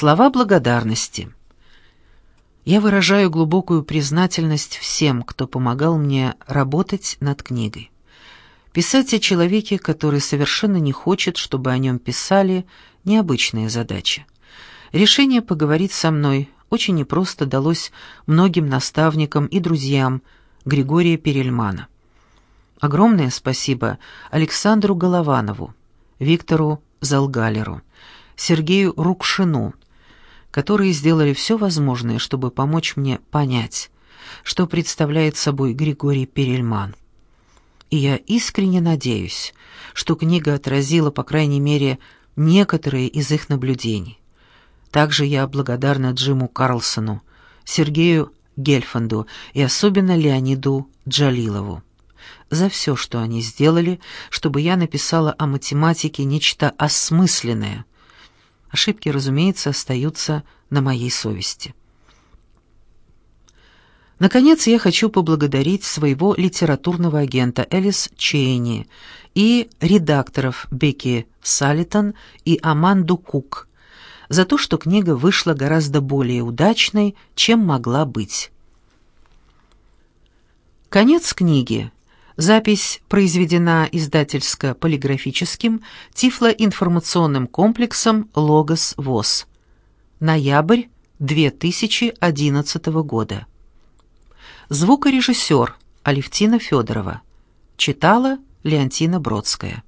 Слова благодарности. Я выражаю глубокую признательность всем, кто помогал мне работать над книгой. Писать о человеке, который совершенно не хочет, чтобы о нем писали, необычная задача. Решение поговорить со мной очень непросто далось многим наставникам и друзьям Григория Перельмана. Огромное спасибо Александру Голованову, Виктору Залгалеру, Сергею Рукшину, которые сделали все возможное, чтобы помочь мне понять, что представляет собой Григорий Перельман. И я искренне надеюсь, что книга отразила, по крайней мере, некоторые из их наблюдений. Также я благодарна Джиму Карлсону, Сергею Гельфанду и особенно Леониду Джалилову за все, что они сделали, чтобы я написала о математике нечто осмысленное. Ошибки, разумеется, остаются на моей совести. Наконец, я хочу поблагодарить своего литературного агента Элис Чейни и редакторов Бекки Салитон и Аманду Кук за то, что книга вышла гораздо более удачной, чем могла быть. Конец книги. Запись произведена издательско-полиграфическим тифлоинформационным комплексом «Логос ВОЗ». Ноябрь 2011 года. Звукорежиссер Алевтина Федорова. Читала Леонтина Бродская.